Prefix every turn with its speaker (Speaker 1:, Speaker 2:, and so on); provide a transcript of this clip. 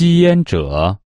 Speaker 1: 吸烟者。